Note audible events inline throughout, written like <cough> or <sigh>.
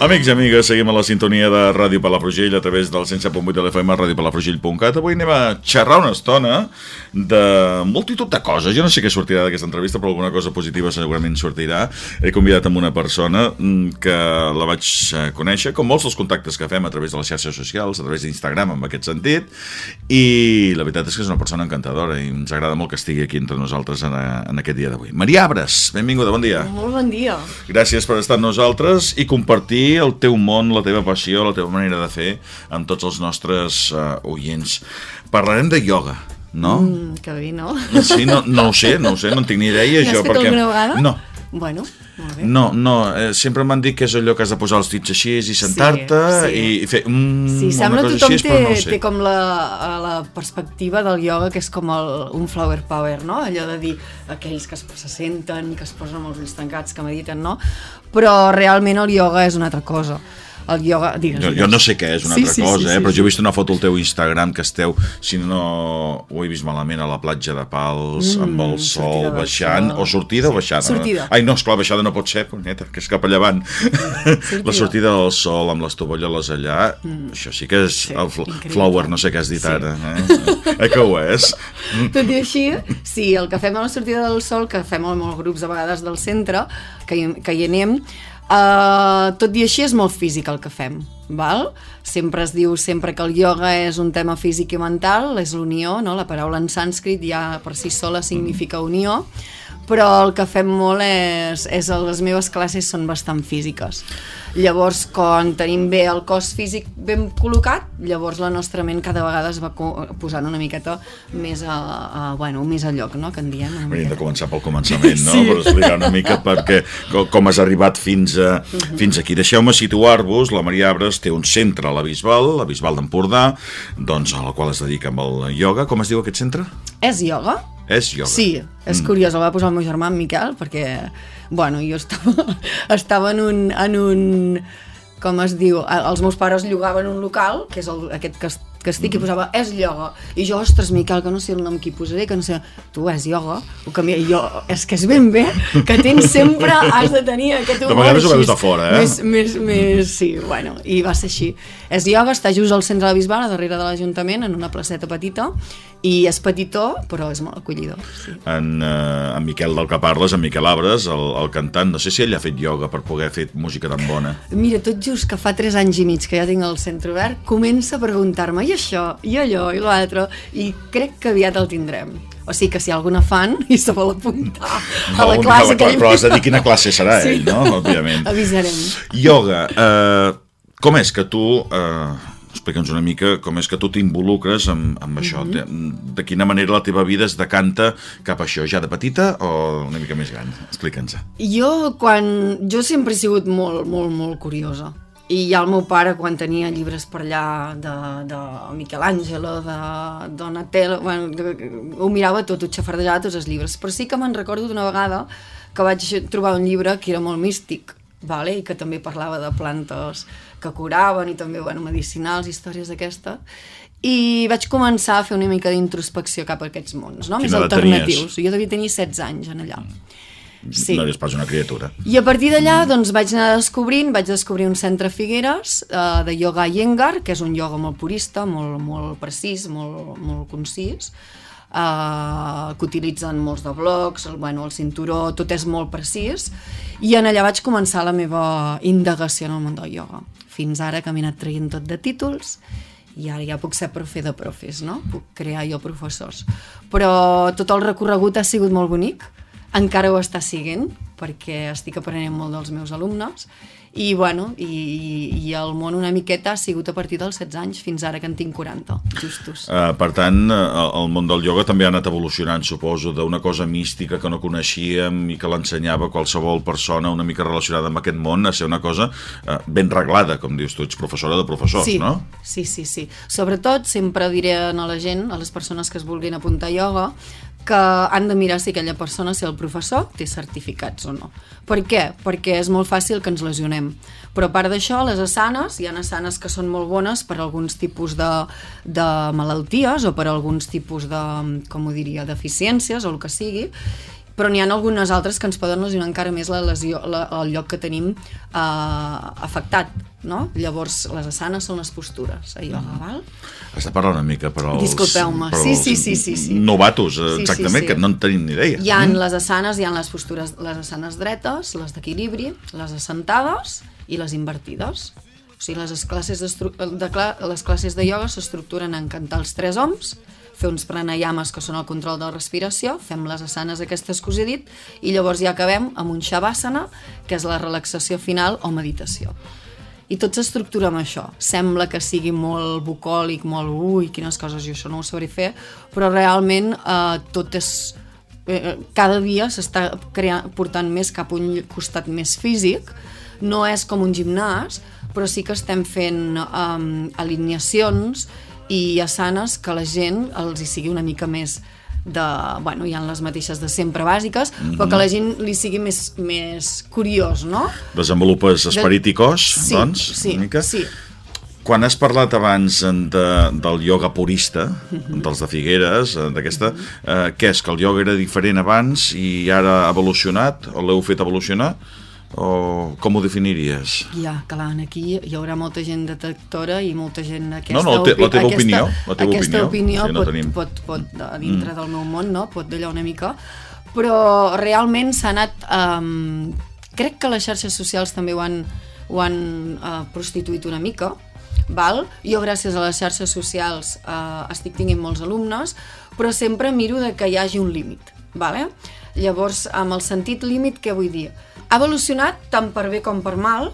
Amics i amigues, seguim a la sintonia de Ràdio Palafrugell a través del 107.8 de l'FM radiopalafrugell.cat. Avui anem a xerrar una estona de multitud de coses. Jo no sé què sortirà d'aquesta entrevista, però alguna cosa positiva segurament sortirà. He convidat amb una persona mm, que la vaig eh, conèixer, com molts dels contactes que fem a través de les xarxes socials, a través d'Instagram, en aquest sentit, i la veritat és que és una persona encantadora i ens agrada molt que estigui aquí entre nosaltres en, en aquest dia d'avui. Maria Abres, benvinguda, bon dia. Molt bon dia. Gràcies per estar amb nosaltres i compartir el teu món, la teva passió, la teva manera de fer amb tots els nostres uh, oients. Parlarem de ioga, no? Mm, que bé, no? Sí, no, no ho sé, no ho sé, no en tinc ni idea. <laughs> N'has jo, fet alguna vegada? No, Bueno, bé. no, no, eh, sempre m'han dit que és allò que has de posar els dits així i sentar-te sí. i, i fer mm, Sí, una sembla cosa tothom així, té, però no té com la, la perspectiva del ioga que és com el, un flower power, no? Allò de dir aquells que es, se senten que es posen amb els ulls tancats, que mediten, no? Però realment el ioga és una altra cosa. El ioga, digues, Jo, digues. jo no sé què és una Sí, altra sí, cosa, sí, eh? sí, però sí. jo he vist una foto al teu Instagram que esteu, si no ho he vist malament, a la platja de Pals, mm, amb el sol sortida baixant, sol. o sortida o baixada. Sortida. Ai, no, esclar, baixada no pot ser, punyeta, que és cap a llevant. la sortida del sol amb les tovalloles allà, mm. això sí que és Sí, el fl increïble. flower, no sé què has dit Sí. ara. Eh? eh que ho és? Tot i així, sí, el que fem a la sortida del sol, que fem amb els grups a vegades del centre, que hi, que hi anem, uh, tot i així és molt físic el que fem, val? Sempre es diu sempre que el ioga és un tema físic i mental, és l'unió, no? la paraula en sànscrit ja per si sola significa unió, però el que fem molt és, és les meves classes són bastant físiques. Llavors, quan tenim bé el cos físic ben col·locat, llavors la nostra ment cada vegada es va posant una miqueta més a, a, bueno, més a lloc, no?, que en diem. Una Hauríem de començar pel començament, no? <laughs> Sí. Per explicar una mica perquè, co- com has arribat fins, a, Mhm. fins aquí. Deixeu-me situar-vos. La Maria Abres té un centre a la Bisbal, la Bisbal d'Empordà, doncs, al qual es dedica amb el ioga. Com es diu aquest centre? És ioga? És ioga. Sí, és mm. curiós, el va posar el meu germà, en Miquel, perquè, bueno, jo estava, <laughs> estava en un, en un, com es diu, els meus pares llogaven un local, que és el, aquest que, que estic, i posava, és ioga. I jo, ostres, Miquel, que no sé el nom que hi posaré, que no sé, tu, és ioga? Ho canvia. I jo, és que és ben bé, que tens sempre, has de tenir aquest humor vegades ho veus així. de fora, eh? Més, més, més, sí, bueno, i va ser així. És ioga, està just al centre de la Bisbal, darrere de l'Ajuntament, en una placeta petita, i és petitó, però és molt acollidor. Sí. En, uh, en Miquel del que parles, en Miquel Abres, el, el cantant, no sé si ell ha fet ioga per poder fer música tan bona. Mira, tot just que fa 3 anys i mig que ja tinc el centre obert, comença a preguntar-me i això, i allò, i l'altre, i crec que aviat el tindrem. O sigui que si alguna fan <laughs> i se vol apuntar a la classe... cla- que Però has de dir quina classe serà Sí. ell, no? Òbviament. <laughs> Avisarem. Ioga, eh, com és que tu... Eh, Explica'ns una mica com és que tu t'involucres amb, amb això. Mhm. de, de quina manera la teva vida es decanta cap a això, ja de petita o una mica més gran? Explica'ns. Jo, quan... Jo sempre he sigut molt, molt, molt curiosa. I ja el meu pare, quan tenia llibres per allà de, de Michelangelo, de Donatello, bueno, de- ho mirava tot, ho xafardejava tots els llibres. Però sí que me'n recordo d'una vegada que vaig trobar un llibre que era molt místic, vale? i que també parlava de plantes que curaven i també bueno, medicinals, històries d'aquesta. I vaig començar a fer una mica d'introspecció cap a aquests mons, no? més edat tenies? alternatius. Jo devia tenir 16 anys en allà. Sí. No eres pas una criatura. I a partir d'allà doncs, vaig anar descobrint, vaig descobrir un centre a Figueres eh, de ioga Iyengar, que és un ioga molt purista, molt, molt precís, molt, molt concís, eh, que utilitzen molts de blocs, el, bueno, el cinturó, tot és molt precís, i en allà vaig començar la meva indagació en el món del ioga. Fins ara que m'he anat traient tot de títols, i ara ja puc ser profe de profes, no? Puc crear jo professors. Però tot el recorregut ha sigut molt bonic, encara ho està siguent, perquè estic aprenent molt dels meus alumnes, i, bueno, i, i, el món una miqueta ha sigut a partir dels 16 anys fins ara que en tinc 40, justos. Uh, per tant, uh, el món del ioga també ha anat evolucionant, suposo, d'una cosa mística que no coneixíem i que l'ensenyava qualsevol persona una mica relacionada amb aquest món a ser una cosa uh, ben reglada, com dius tu, ets professora de professors, sí, no? Sí, sí, sí. Sobretot sempre diré a la gent, a les persones que es vulguin apuntar a ioga, que han de mirar si aquella persona, si el professor, té certificats o no. Per què? Perquè és molt fàcil que ens lesionem. Però a part d'això, les asanes, hi ha asanes que són molt bones per alguns tipus de, de malalties o per alguns tipus de, com ho diria, deficiències o el que sigui, però n'hi ha algunes altres que ens poden lesionar encara més la lesió, la, el lloc que tenim eh, afectat, no? Llavors, les asanes són les postures a ioga, mm. val? Has de parlar una mica per als, Disculpeu-me, per sí, als sí, sí, sí, sí. novatos, Sí, sí, exactament, sí. que no en tenim ni idea. Hi ha mm. les asanes, hi ha les postures, les asanes dretes, les d'equilibri, les assentades i les invertides. O sigui, les classes, de, cla les classes de ioga s'estructuren en cantar els tres oms, fer uns pranayames que són el control de la respiració, fem les asanes aquestes que us he dit, i llavors ja acabem amb un shavasana, que és la relaxació final o meditació. I tot s'estructura amb això. Sembla que sigui molt bucòlic, molt ui, quines coses, jo això no ho sabré fer, però realment eh, tot és eh, cada dia s'està portant més cap a un costat més físic, no és com un gimnàs, però sí que estem fent um, alineacions i asanes que la gent els hi sigui una mica més de, bueno, hi ha les mateixes de sempre bàsiques, mm -hmm. però que la gent li sigui més, més curiós, no? Desenvolupes esperit i cos, Sí, doncs, sí, una mica. sí. Quan has parlat abans de, del ioga purista, Mhm. dels de Figueres, eh, d'aquesta, eh, què és, que el ioga era diferent abans i ara ha evolucionat, o l'heu fet evolucionar, o com ho definiries? Ja, clar, aquí hi haurà molta gent detectora i molta gent aquesta, No, no, te- la teva aquesta, opinió, la teva aquesta opinió. opinió, Sí, no pot, tenim- pot, pot, a dintre mm. del meu món, no? pot d'allò una mica, però realment s'ha anat... Um, crec que les xarxes socials també ho han, ho han uh, prostituït una mica, val? Jo gràcies a les xarxes socials uh, estic tinguent molts alumnes, però sempre miro de que hi hagi un límit, vale? Llavors, amb el sentit límit, què vull dir? Ha evolucionat tant per bé com per mal,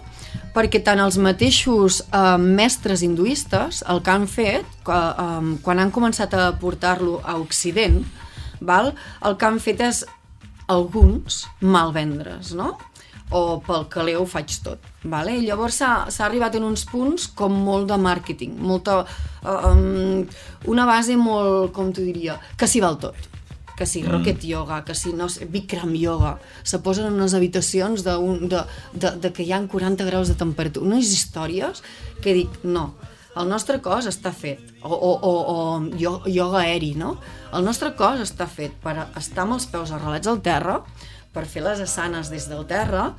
perquè tant els mateixos eh, mestres hinduistes el que han fet, que, eh, quan han començat a portar-lo a Occident, val? el que han fet és alguns malvendre's, no? o pel que ho faig tot. Vale? I llavors s'ha arribat en uns punts com molt de màrqueting, molta, um, una base molt, com t'ho diria, que s'hi val tot que si mm. Rocket Yoga, que si no sé, Bikram Yoga, se posen en unes habitacions de, un, de, de, de que hi ha 40 graus de temperatura, unes històries que dic, no, el nostre cos està fet, o, o, o, o ioga aeri, no? El nostre cos està fet per estar amb els peus arrelats al terra, per fer les asanes des del terra,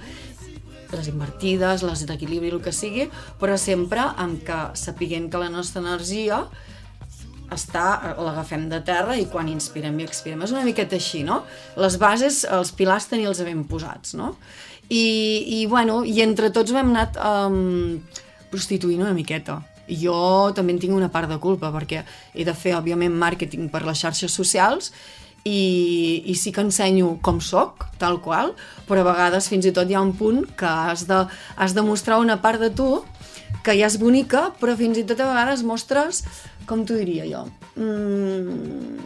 les invertides, les d'equilibri, el que sigui, però sempre amb que sapiguem que la nostra energia està, l'agafem de terra i quan inspirem i expirem. És una miqueta així, no? Les bases, els pilars tenir-los ben posats, no? I, i, bueno, i entre tots hem anat um, prostituint una miqueta. Jo també en tinc una part de culpa perquè he de fer, òbviament, màrqueting per les xarxes socials i, i sí que ensenyo com sóc, tal qual, però a vegades fins i tot hi ha un punt que has de, has de mostrar una part de tu que ja és bonica, però fins i tot a vegades mostres, com t'ho diria jo, mm,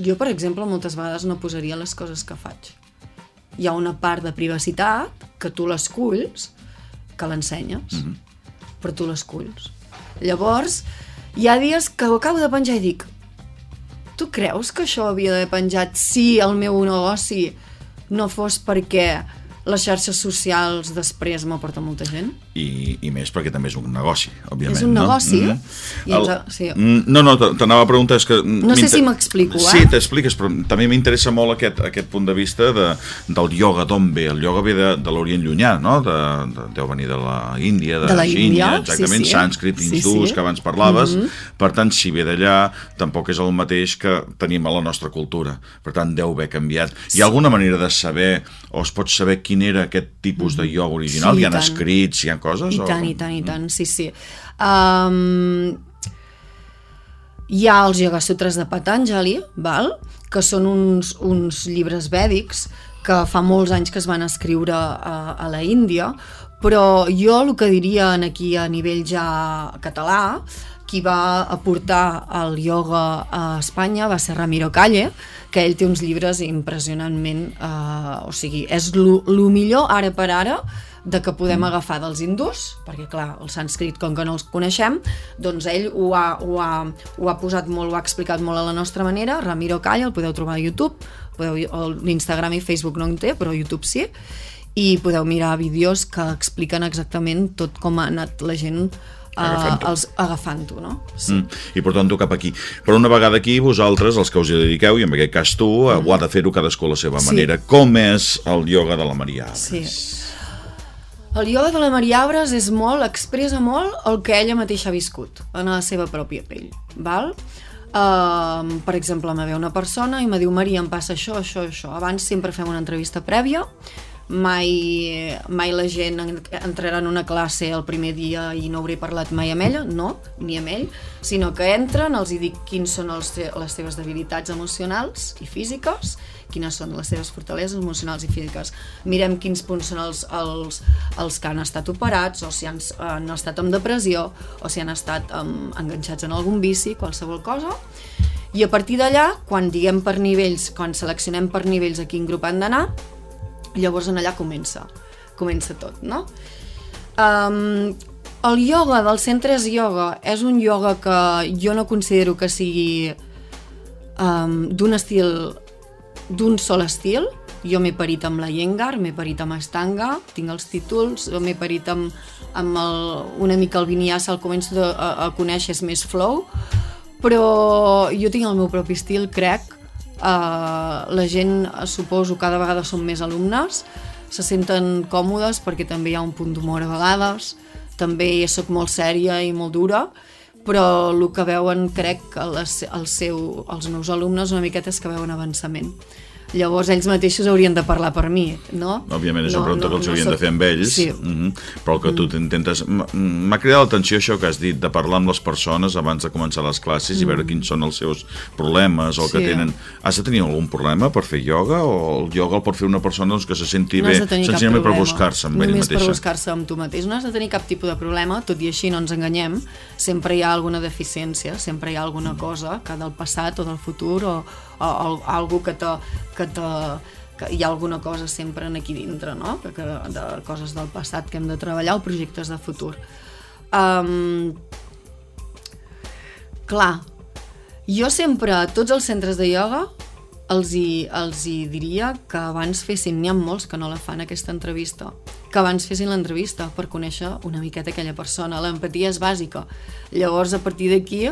jo, per exemple, moltes vegades no posaria les coses que faig. Hi ha una part de privacitat que tu l'esculls, que l'ensenyes, mm -hmm. però tu l'esculls. Llavors, hi ha dies que ho acabo de penjar i dic tu creus que això havia d'haver penjat si el meu negoci no fos perquè les xarxes socials després m'aporten molta gent? I, i més perquè també és un negoci, òbviament. És un no? negoci, Mhm. i ens- sí. Mm, No, no, t'anava a preguntar... És que No sé si m'explico, eh? Sí, t'expliques, però també m'interessa molt aquest, aquest punt de vista de, del ioga, d'on ve. El ioga ve de, de l'Orient Llunyà, no? De, de, deu venir de la Índia, de, De la Xínia, Índia, exactament, sí, sí. sànscrit, Sí, hindús, sí. que abans parlaves. Mhm. Per tant, si ve d'allà, tampoc és el mateix que tenim a la nostra cultura. Per tant, deu haver canviat. Hi ha alguna manera de saber, o es pot saber quin era aquest tipus de ioga original? Sí, hi i ha tant. escrits, hi ha coses? I o- tant, i tant, i tant, sí, sí. Um, hi ha els Yoga Sutras de Patanjali, val? que són uns, uns llibres vèdics que fa molts anys que es van escriure a, a la Índia, però jo el que diria en aquí a nivell ja català, qui va aportar el ioga a Espanya va ser Ramiro Calle, que ell té uns llibres impressionantment... Eh, o sigui, és el millor ara per ara de que podem agafar dels hindús, perquè clar, el sànscrit com que no els coneixem, doncs ell ho ha, ho ha, ho ha posat molt, ho ha explicat molt a la nostra manera, Ramiro Calla, el podeu trobar a YouTube, podeu, l'Instagram i Facebook no en té, però YouTube sí, i podeu mirar vídeos que expliquen exactament tot com ha anat la gent Agafant-ho. els agafant-ho, no? Sí. Mm. I portant-ho cap aquí. Però una vegada aquí, vosaltres, els que us hi dediqueu, i en aquest cas tu, mm. ho ha de fer-ho cadascú a la seva Sí. manera. Com és el ioga de la Maria Arbres? Sí. El ioga de la Maria Arbres és molt, expressa molt el que ella mateixa ha viscut en la seva pròpia pell, val? Uh, per exemple, me ve una persona i me diu Maria, em passa això, això, això. Abans sempre fem una entrevista prèvia, mai, mai la gent en- entrarà en una classe el primer dia i no hauré parlat mai amb ella, no, ni amb ell, sinó que entren, els hi dic quins són els, les seves debilitats emocionals i físiques, quines són les seves fortaleses emocionals i físiques. Mirem quins punts són els, els, els que han estat operats, o si han, han estat amb depressió, o si han estat um, enganxats en algun vici, qualsevol cosa, i a partir d'allà, quan diguem per nivells, quan seleccionem per nivells a quin grup han d'anar, llavors en allà comença, comença tot, no? Um, el ioga dels centres ioga és un ioga que jo no considero que sigui um, d'un estil d'un sol estil jo m'he parit amb la Yengar, m'he parit amb Estanga, tinc els títols, m'he parit amb, amb el, una mica el Vinyasa, el començo a, a conèixer, és més flow, però jo tinc el meu propi estil, crec, Uh, la gent, suposo, cada vegada són més alumnes, se senten còmodes perquè també hi ha un punt d'humor a vegades, també sóc molt sèria i molt dura, però el que veuen, crec, que el seu, els meus alumnes una miqueta és que veuen avançament. Llavors ells mateixos haurien de parlar per mi, no? Òbviament és una pregunta que els haurien de soc- fer amb ells, Sí. mm -hmm. però el que tu t'intentes... m- M'ha cridat l'atenció això que has dit, de parlar amb les persones abans de començar les classes i veure quins són els seus problemes o el que Mm. Sí. tenen. Has de tenir algun problema per fer ioga o el ioga el pot fer una persona doncs, que se senti no bé de senzillament per buscar-se amb ell Només mateixa? per buscar-se amb tu mateix. No has de tenir cap tipus de problema, tot i així no ens enganyem. Sempre hi ha alguna deficiència, sempre hi ha alguna cosa que del passat o del futur o, o, algo que te, que te que hi ha alguna cosa sempre en aquí dintre, no? Que, que, de coses del passat que hem de treballar o projectes de futur. Um, clar, jo sempre, a tots els centres de ioga, els hi, els hi diria que abans fessin, n'hi ha molts que no la fan aquesta entrevista, que abans fessin l'entrevista per conèixer una miqueta aquella persona. L'empatia és bàsica. Llavors, a partir d'aquí,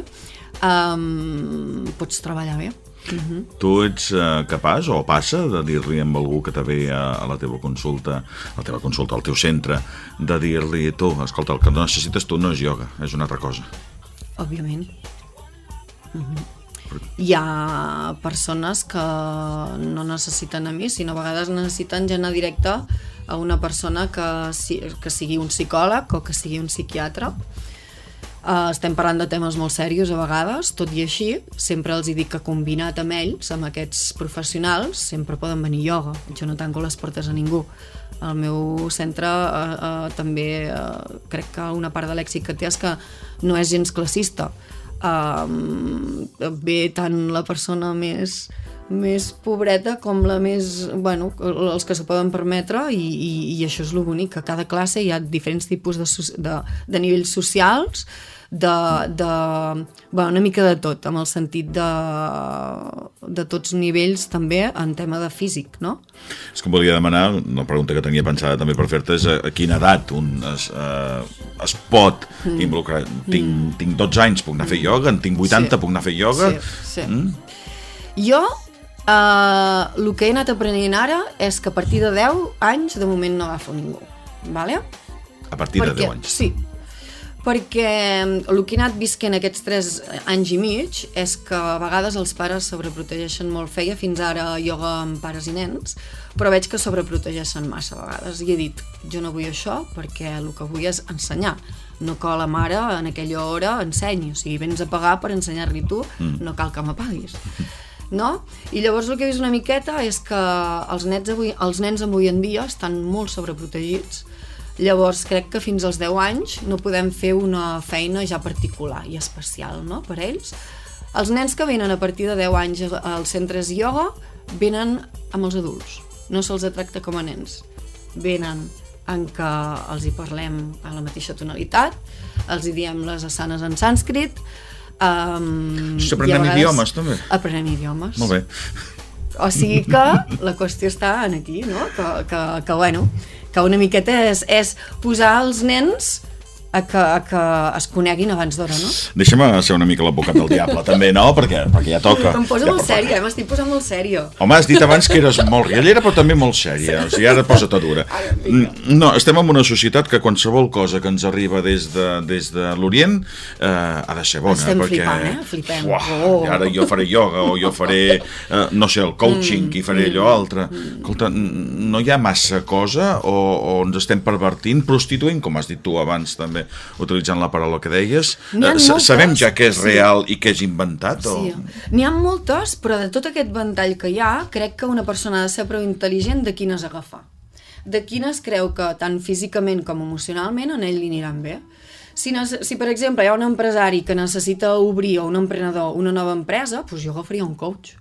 um, pots treballar bé. Uh Tu ets eh, capaç o passa de dir-li amb algú que te ve a, a la teva consulta, a la teva consulta, al teu centre, de dir-li, tu, escolta, el que necessites tu no és ioga, és una altra cosa. Òbviament. Mhm. Hi ha persones que no necessiten a mi, sinó a vegades necessiten ja anar directe a una persona que, que sigui un psicòleg o que sigui un psiquiatre. Uh, estem parlant de temes molt serios a vegades, tot i així, sempre els dic que combinat amb ells, amb aquests professionals, sempre poden venir ioga. Jo no tanco les portes a ningú. El meu centre uh, uh, també uh, crec que una part de l'èxit que té és que no és gens classista. Uh, ve tant la persona més més pobreta com la més, bueno, els que s'ho poden permetre i, i, i això és lo bonic, que a cada classe hi ha diferents tipus de, de, de nivells socials, de, de bueno, una mica de tot, amb el sentit de, de tots nivells també en tema de físic, no? És que em volia demanar, una pregunta que tenia pensada també per fer-te, és a, a quina edat un es, uh, es pot mm. involucrar. Tinc, tinc 12 anys, puc anar a fer ioga, en tinc 80, Sí. puc anar a fer ioga. Sí, sí. Mm? Jo, eh, el que he anat aprenent ara és que a partir de 10 anys de moment no agafo ningú. Vale? A partir de 10 anys. Sí, perquè el que he anat visquent aquests 3 anys i mig és que a vegades els pares sobreprotegeixen molt. Feia fins ara ioga amb pares i nens, però veig que sobreprotegeixen massa a vegades. I he dit, jo no vull això perquè el que vull és ensenyar no que la mare en aquella hora ensenyi, o sigui, vens a pagar per ensenyar-li tu, mm. no cal que me paguis. <laughs> No? I llavors el que he vist una miqueta és que els nens, avui, els nens avui en dia estan molt sobreprotegits, Llavors crec que fins als 10 anys no podem fer una feina ja particular i especial no? per ells. Els nens que venen a partir de 10 anys als centres ioga venen amb els adults, no se'ls tracta com a nens. Venen en què els hi parlem a la mateixa tonalitat, els hi diem les asanes en sànscrit, Um, Això aprenem idiomes, també? Aprenem idiomes. Molt bé. O sigui que la qüestió està en aquí, no? Que, que, que bueno, que una miqueta és, és posar els nens a que, a que es coneguin abans d'hora, no? Deixa'm ser una mica l'advocat del diable, també, no? Perquè, perquè ja toca. Em posa ja, molt sèrio, eh? M'estic posant molt sèrio. Home, has dit abans que eres molt riallera, però també molt sèria. O sigui, ara posa't a dura. Mm, No, estem en una societat que qualsevol cosa que ens arriba des de, des de l'Orient eh, ha de ser bona. Estem perquè, flipant, eh? Flipem. Uah, Oh. Ara jo faré ioga o jo faré, eh, no sé, el coaching Mm, i faré allò altre. Escolta, n- no hi ha massa cosa o, o ens estem pervertint, prostituint, com has dit tu abans també, utilitzant la paraula que deies. Eh, sabem ja què és Sí. real i què és inventat? O... Sí. N'hi ha moltes, però de tot aquest ventall que hi ha, crec que una persona ha de ser prou intel·ligent de quines agafar. De quines creu que tant físicament com emocionalment en ell li aniran bé. Si, si per exemple, hi ha un empresari que necessita obrir o un emprenedor una nova empresa, doncs jo agafaria un coach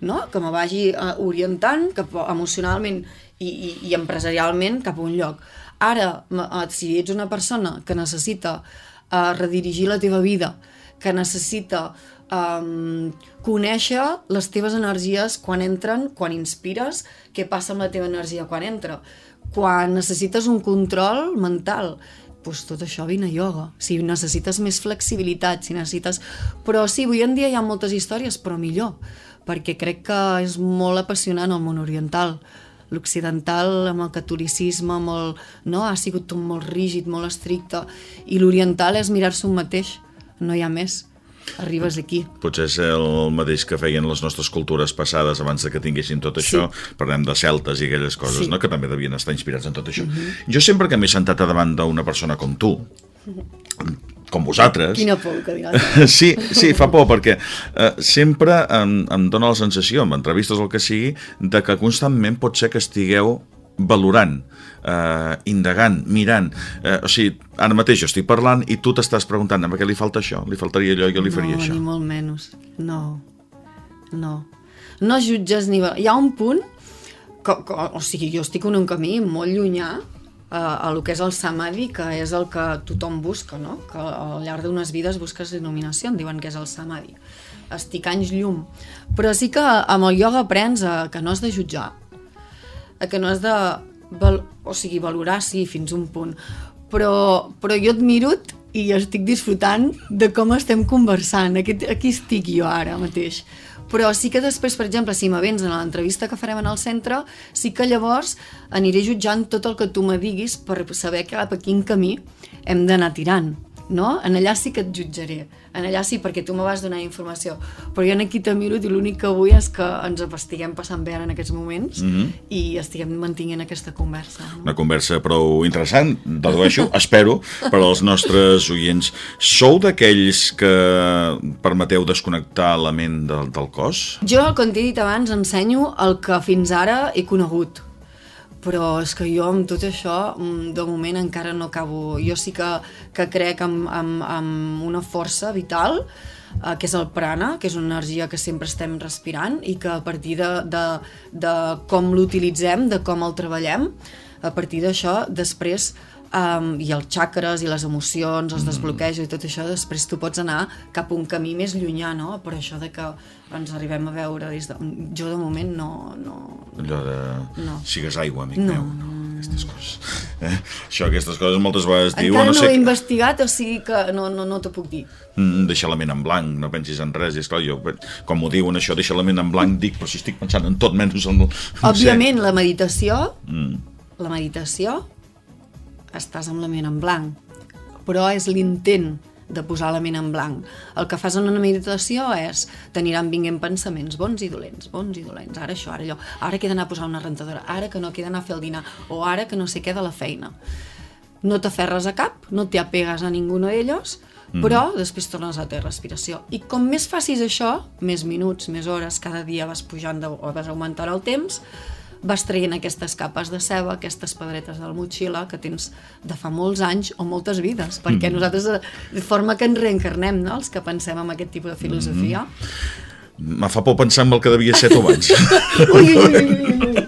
no? que me vagi eh, orientant cap, emocionalment i, i, i empresarialment cap a un lloc. Ara, eh, si ets una persona que necessita eh, redirigir la teva vida, que necessita um, conèixer les teves energies quan entren, quan inspires, què passa amb la teva energia quan entra. Quan necessites un control mental, doncs tot això vine a ioga. Si necessites més flexibilitat, si necessites... Però sí, avui en dia hi ha moltes històries, però millor, perquè crec que és molt apassionant el món oriental. L'occidental, amb el catolicisme, el... no? ha sigut tot molt rígid, molt estricte, i l'oriental és mirar-se un mateix, no hi ha més. Arribes aquí. Potser és el mateix que feien les nostres cultures passades abans de que tinguessin tot això. Parlem de celtes i aquelles coses, Sí. no? que també devien estar inspirats en tot això. Jo sempre que m'he sentat a davant d'una persona com tu, com vosaltres... Quina por que. <laughs> Sí, sí, fa por, perquè eh, sempre em, em dóna la sensació, en entrevistes o el que sigui, de que constantment pot ser que estigueu valorant, eh, indagant, mirant. Eh, o sigui, ara mateix jo estic parlant i tu t'estàs preguntant, a què li falta això? Li faltaria allò, jo li faria no, això. ni molt menys. No. No. No jutges ni... Hi ha un punt que, que, o sigui, jo estic en un camí molt llunyà a, a lo que és el samadhi, que és el que tothom busca, no? Que al llarg d'unes vides busques il·luminació, en diuen que és el samadhi. Estic anys llum. Però sí que amb el ioga aprens a que no has de jutjar, a que no has de... Val, o sigui, valorar, sí, fins un punt. Però, però jo et miro i estic disfrutant de com estem conversant. Aquí, aquí estic jo ara mateix. Però sí que després, per exemple, si me vens en l'entrevista que farem en el centre, sí que llavors aniré jutjant tot el que tu me diguis per saber cap a quin camí hem d'anar tirant no? En allà sí que et jutjaré. En allà sí, perquè tu me vas donar informació. Però jo aquí te miro i l'únic que vull és que ens estiguem passant bé ara en aquests moments mm -hmm. i estiguem mantenint aquesta conversa. No? Una conversa prou interessant, dedueixo, <laughs> espero, per als nostres oients. Sou d'aquells que permeteu desconnectar la ment del, del cos? Jo, com t'he dit abans, ensenyo el que fins ara he conegut. Però és que jo amb tot això, mm, de moment encara no acabo... Jo sí que, que crec en, en, en una força vital, eh, que és el prana, que és una energia que sempre estem respirant i que a partir de, de, de com l'utilitzem, de com el treballem, a partir d'això, després um, i els xacres i les emocions, els desbloquejos i tot això, després tu pots anar cap a un camí més llunyà, no? Per això de que ens arribem a veure des de... Jo de moment no... no... Allò de... No. Sigues aigua, amic No, meu. Aquestes coses. Eh? Això, aquestes coses moltes vegades Encara diuen... no, sé, ho he investigat, o sigui que no, no, no t'ho puc dir. mm, deixa la ment en blanc, no pensis en res. I esclar, jo, quan m'ho diuen això, deixa la ment en blanc, dic, però si estic pensant en tot menys en... no sé. Òbviament, la meditació, Mm. la meditació, estàs amb la ment en blanc, però és l'intent de posar la ment en blanc. El que fas en una meditació és t'aniran vinguent pensaments bons i dolents, bons i dolents, ara això, ara allò, ara que he d'anar a posar una rentadora, ara que no, que he d'anar a fer el dinar, o ara que no sé què de la feina. No t'aferres a cap, no t'hi apegues a ninguno d'ells, però després tornes a la teva respiració. I com més facis això, més minuts, més hores, cada dia vas pujant de, o vas augmentant el temps, vas traient aquestes capes de ceba, aquestes pedretes del motxilla que tens de fa molts anys o moltes vides, perquè Mm. nosaltres eh, de forma que ens reencarnem, no?, els que pensem en aquest tipus de filosofia. Me fa por pensar en el que devia ser tu abans. <laughs> Ui, ui, ui, ui,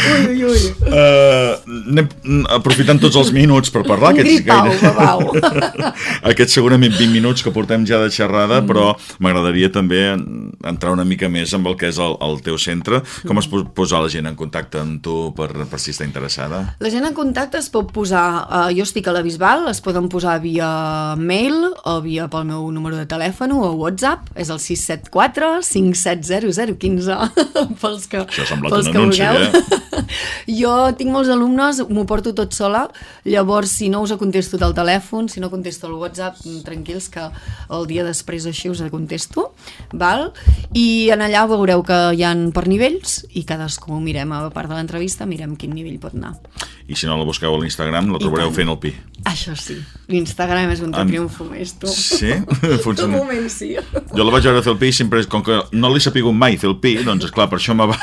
ui. Ui, ui. Uh, anem aprofitant tots els minuts per parlar. Un gripau, babau. <laughs> aquests segurament 20 minuts que portem ja de xerrada, mm. però m'agradaria també entrar una mica més amb el que és el, el teu centre. Com es pot posar la gent en contacte amb tu per, per si està interessada? La gent en contacte es pot posar, uh, jo estic a la Bisbal, es poden posar via mail o via pel meu número de telèfon o WhatsApp, és el 674 570015 <laughs> pels que, Això ha semblat pels un que anunci, vulgueu. eh? <laughs> jo tinc molts alumnes, m'ho porto tot sola, llavors si no us contesto del telèfon, si no contesto el WhatsApp, tranquils que el dia després així us contesto, val? I en allà veureu que hi han per nivells i cadascú mirem, a part de l'entrevista, mirem quin nivell pot anar. I si no la busqueu a l'Instagram, la trobareu fent el pi. Això sí, l'Instagram és un En- triomfo més, tu. Sí? De <laughs> Funciona. moment sí. Jo la vaig veure fer el pi i sempre, com que no li sapigut mai fer el pi, doncs esclar, per això me va...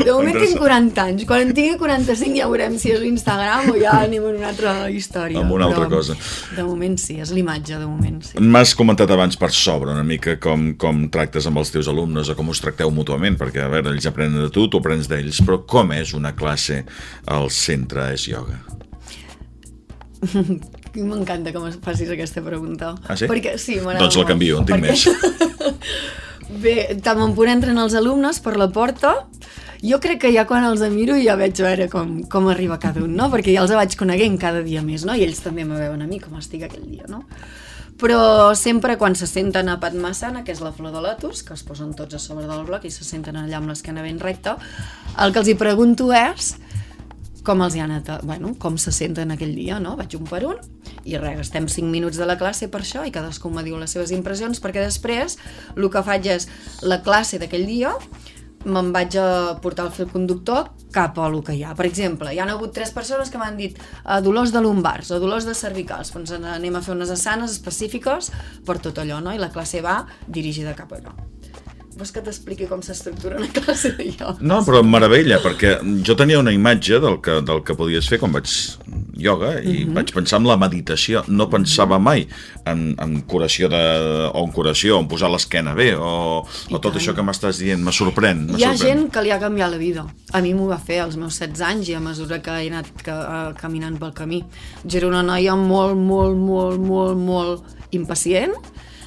De moment <laughs> tinc 40 anys. Quan en tingui 45 ja veurem si és l'Instagram o ja anem en una altra història. Amb una altra Però, cosa. De moment sí, és l'imatge, de moment sí. M'has comentat abans per sobre una mica com, com tractes amb els teus alumnes o com us tracteu mútuament, perquè a veure, ells aprenen de tu, tu aprens d'ells, però com és una classe al centre és ioga? <laughs> M'encanta que em facis aquesta pregunta. Ah, sí? Perquè, sí, m'agrada Doncs la canvio, en tinc Perquè- <laughs> Bé, tant me'n punt entren els alumnes per la porta, jo crec que ja quan els miro ja veig a veure com, com arriba cada un, no? Perquè ja els vaig coneguent cada dia més, no? I ells també me veuen a mi com estic aquell dia, no? Però sempre quan se senten a Padmasana, que és la flor de lotus, que es posen tots a sobre del bloc i se senten allà amb l'esquena ben recta, el que els hi pregunto és com els hi ha anat, bueno, com se senten aquell dia, no? Vaig un per un i res, estem 5 minuts de la classe per això i cadascú me diu les seves impressions perquè després el que faig és la classe d'aquell dia me'n vaig a portar el fil conductor cap a lo que hi ha. Per exemple, hi han hagut tres persones que m'han dit uh, dolors de lumbars o dolors de cervicals. Doncs anem a fer unes assanes específiques per tot allò, no? I la classe va dirigida cap allò. Vols que t'expliqui com s'estructura una <laughs> classe de ioga? No, però em meravella, perquè jo tenia una imatge del que, del que podies fer quan vaig ioga i vaig pensar en la meditació. No pensava mai en, en curació de, o en curació, en posar l'esquena bé, o, o tot tant. això que m'estàs dient. Me sorprèn, me Hi ha sorprèn. gent que li ha canviat la vida. A mi m'ho va fer als meus 16 anys i a mesura que he anat ca eh, caminant pel camí. Jo era una noia molt, molt, molt, molt, molt impacient,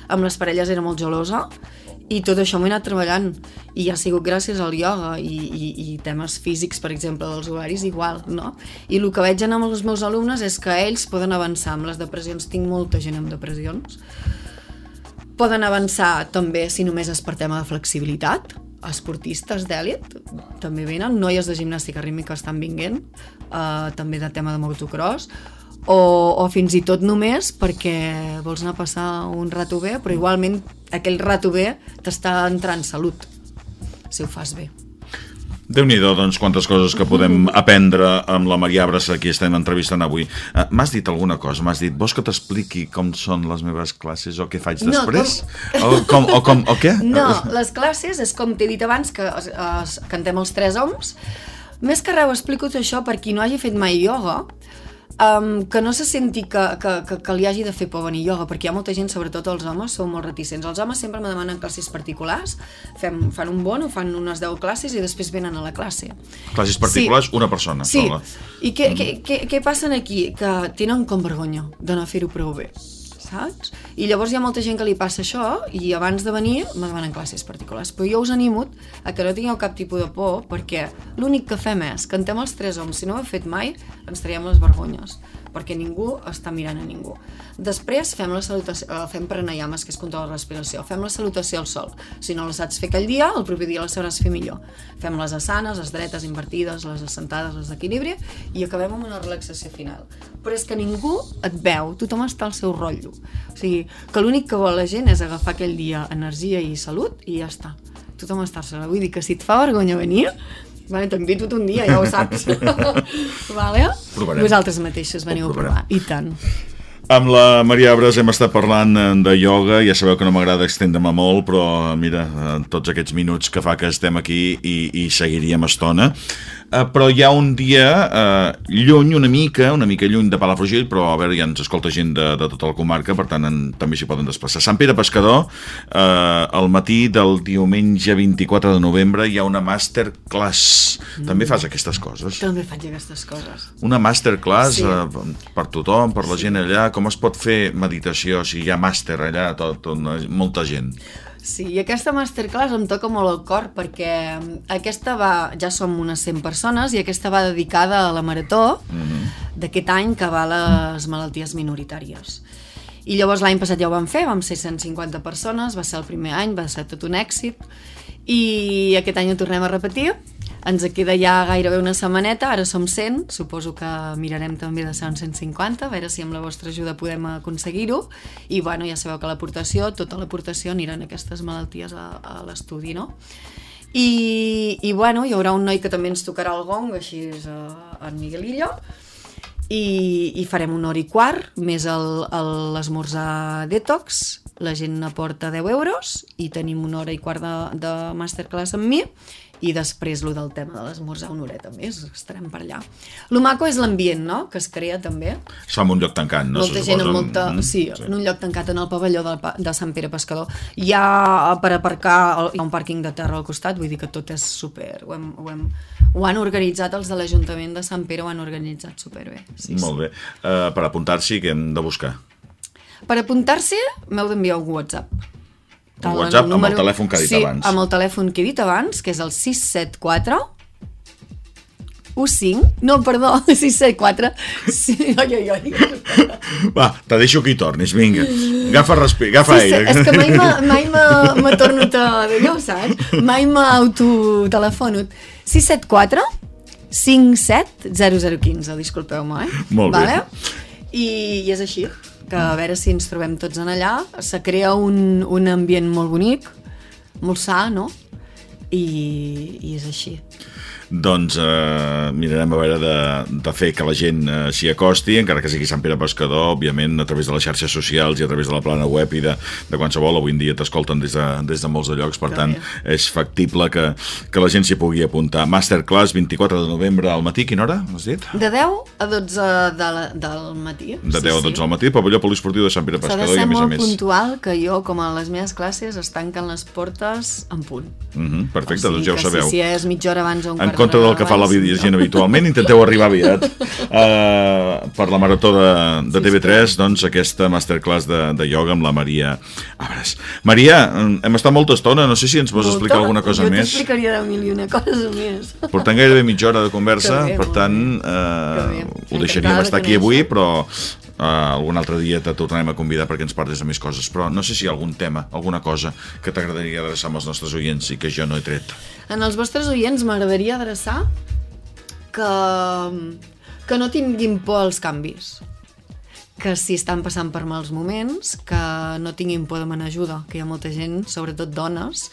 amb les parelles era molt gelosa, i tot això m'ho he anat treballant. I ha sigut gràcies al ioga i, i, i temes físics, per exemple, dels horaris igual, no? I el que veig amb els meus alumnes és que ells poden avançar amb les depressions. Tinc molta gent amb depressions. Poden avançar també si només és per tema de flexibilitat. Esportistes d'èlit també venen, noies de gimnàstica rítmica estan vinguent uh, també de tema de motocross o, o fins i tot només perquè vols anar a passar un rato bé però igualment aquell rato bé t'està entrant salut si ho fas bé déu nhi doncs, quantes coses que podem <laughs> aprendre amb la Maria Abres, a qui estem entrevistant avui. Uh, m'has dit alguna cosa, m'has dit, vols que t'expliqui com són les meves classes o què faig No, després? O, com, o, com, o què? No, les classes és com t'he dit abans, que es, cantem els tres oms. Més que res ho explico això per qui no hagi fet mai ioga, um, que no se senti que, que, que, que li hagi de fer por venir a ioga, perquè hi ha molta gent, sobretot els homes, són molt reticents. Els homes sempre me demanen classes particulars, fem, fan un bono, fan unes 10 classes i després venen a la classe. Classes particulars, una persona Sí, sola. i què, què, què, què passa aquí? Que tenen com vergonya de no fer-ho prou bé, saps? I llavors hi ha molta gent que li passa això i abans de venir me demanen classes particulars. Però jo us animo a que no tingueu cap tipus de por perquè l'únic que fem és cantem els tres homes. Si no ho heu fet mai, ens traiem les vergonyes perquè ningú està mirant a ningú. Després fem la salutació, eh, fem pranayames, que és control de respiració. Fem la salutació al sol. Si no la saps fer aquell dia, el proper dia la sabràs fer millor. Fem les asanes, les dretes, invertides, les assentades, les d'equilibri, i acabem amb una relaxació final. Però és que ningú et veu, tothom està al seu rotllo. O sigui, que l'únic que vol la gent és agafar aquell dia energia i salut i ja està. Tothom està al Vull dir que si et fa vergonya venir, Vale, T'invito un dia, ja ho saps. <laughs> vale? Provarem. Vosaltres mateixos veniu a provar. I tant. Amb la Maria Abres hem estat parlant eh, de ioga, ja sabeu que no m'agrada extendre-me molt, però mira, eh, tots aquests minuts que fa que estem aquí i, i seguiríem estona. uh, però hi ha un dia uh, lluny una mica, una mica lluny de Palafrugell, però a veure, ja ens escolta gent de, de tota la comarca, per tant en, també s'hi poden desplaçar. Sant Pere Pescador, uh, al matí del diumenge 24 de novembre hi ha una masterclass. Mm. També fas aquestes coses? També faig aquestes coses. Una masterclass sí. uh, per tothom, per la sí. gent allà. Com es pot fer meditació si hi ha màster allà, tot, tot, molta gent? Sí, i aquesta masterclass em toca molt el cor perquè aquesta va, ja som unes 100 persones i aquesta va dedicada a la marató mm -hmm. d'aquest any que va a les malalties minoritàries. I llavors l'any passat ja ho vam fer, vam ser 150 persones, va ser el primer any, va ser tot un èxit i aquest any ho tornem a repetir ens queda ja gairebé una setmaneta, ara som 100, suposo que mirarem també de ser uns 150, a veure si amb la vostra ajuda podem aconseguir-ho, i bueno, ja sabeu que l'aportació, tota l'aportació anirà en aquestes malalties a, a l'estudi, no? I, I bueno, hi haurà un noi que també ens tocarà el gong, així és uh, en Miguelillo, i, i farem una hora i quart, més l'esmorzar detox, la gent aporta 10 euros i tenim una hora i quart de, de masterclass amb mi i després lo del tema de l'esmorzar una horeta més, estarem per allà. Lo maco és l'ambient, no?, que es crea també. Es fa en un lloc tancat, no? Molta gent en molta... Mm, sí, sí, en un lloc tancat, en el pavelló de, de Sant Pere Pescador. Hi ha per aparcar, hi ha un pàrquing de terra al costat, vull dir que tot és super... Ho, hem, ho, hem, ho han organitzat els de l'Ajuntament de Sant Pere, ho han organitzat superbé. Sí, Molt bé. Uh, per apuntar-s'hi, què hem de buscar? Per apuntar-s'hi, m'heu d'enviar un WhatsApp el WhatsApp el número... amb el telèfon que ha dit sí, abans. amb el telèfon que he dit abans, que és el 674 15, no, perdó, <laughs> 674 sí, oi, oi, oi. Va, te deixo que hi tornis, vinga agafa respir, agafa sí, aire és que mai m'ha tornat a d'allò, saps? mai m'ha autotelefonat 674 57 0015, disculpeu-me, eh? Molt vale? bé. I, I és així que a veure si ens trobem tots en allà. Se crea un, un ambient molt bonic, molt sa, no? I, i és així doncs eh, mirarem a veure de, de fer que la gent eh, s'hi acosti, encara que sigui Sant Pere Pescador, òbviament a través de les xarxes socials i a través de la plana web i de, de qualsevol, avui en dia t'escolten des, de, des de molts de llocs, per tant és factible que, que la gent s'hi pugui apuntar. Masterclass 24 de novembre al matí, quina hora has dit? De 10 a 12 de la, del matí. De 10 sí, a 12 sí. al matí, pavelló poliesportiu de Sant Pere Pescador i a més a més. S'ha de ser molt puntual que jo, com a les meves classes, es tanquen les portes en punt. Mm -hmm, perfecte, o sigui, doncs ja ho sabeu. Si, si és mitja hora abans o un quart contra del que fa la gent habitualment, intenteu arribar aviat uh, per la marató de, de TV3, doncs aquesta masterclass de, de ioga amb la Maria Abres. Maria, hem estat molta estona, no sé si ens vols Molta? explicar alguna cosa jo més. Jo t'explicaria deu mil i una cosa més. Portem gairebé mitja hora de conversa, bé, per tant, uh, ho deixaríem estar aquí avui, però Uh, algun altre dia te tornarem a convidar perquè ens parles de més coses, però no sé si hi ha algun tema, alguna cosa que t'agradaria adreçar amb els nostres oients i que jo no he tret. En els vostres oients m'agradaria adreçar que, que no tinguin por als canvis que si estan passant per mals moments, que no tinguin por de demanar ajuda, que hi ha molta gent, sobretot dones,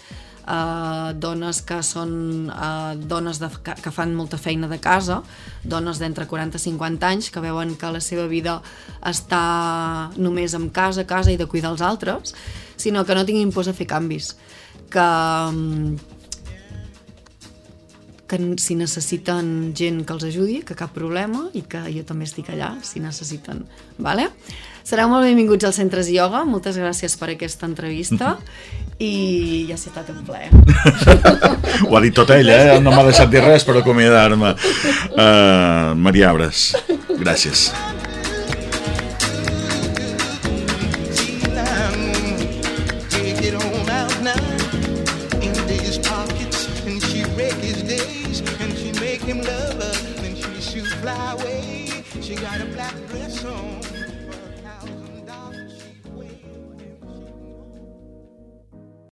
eh, dones que són eh, dones de, que, que fan molta feina de casa, dones d'entre 40 i 50 anys que veuen que la seva vida està només en casa, casa i de cuidar els altres, sinó que no tinguin por a fer canvis, que que si necessiten gent que els ajudi, que cap problema, i que jo també estic allà si necessiten. Vale? Sereu molt benvinguts als centres ioga, moltes gràcies per aquesta entrevista <laughs> i ja ha estat un plaer. <laughs> Ho ha dit tot ella, eh? no m'ha deixat dir res per acomiadar-me. Uh, Maria Abres, gràcies.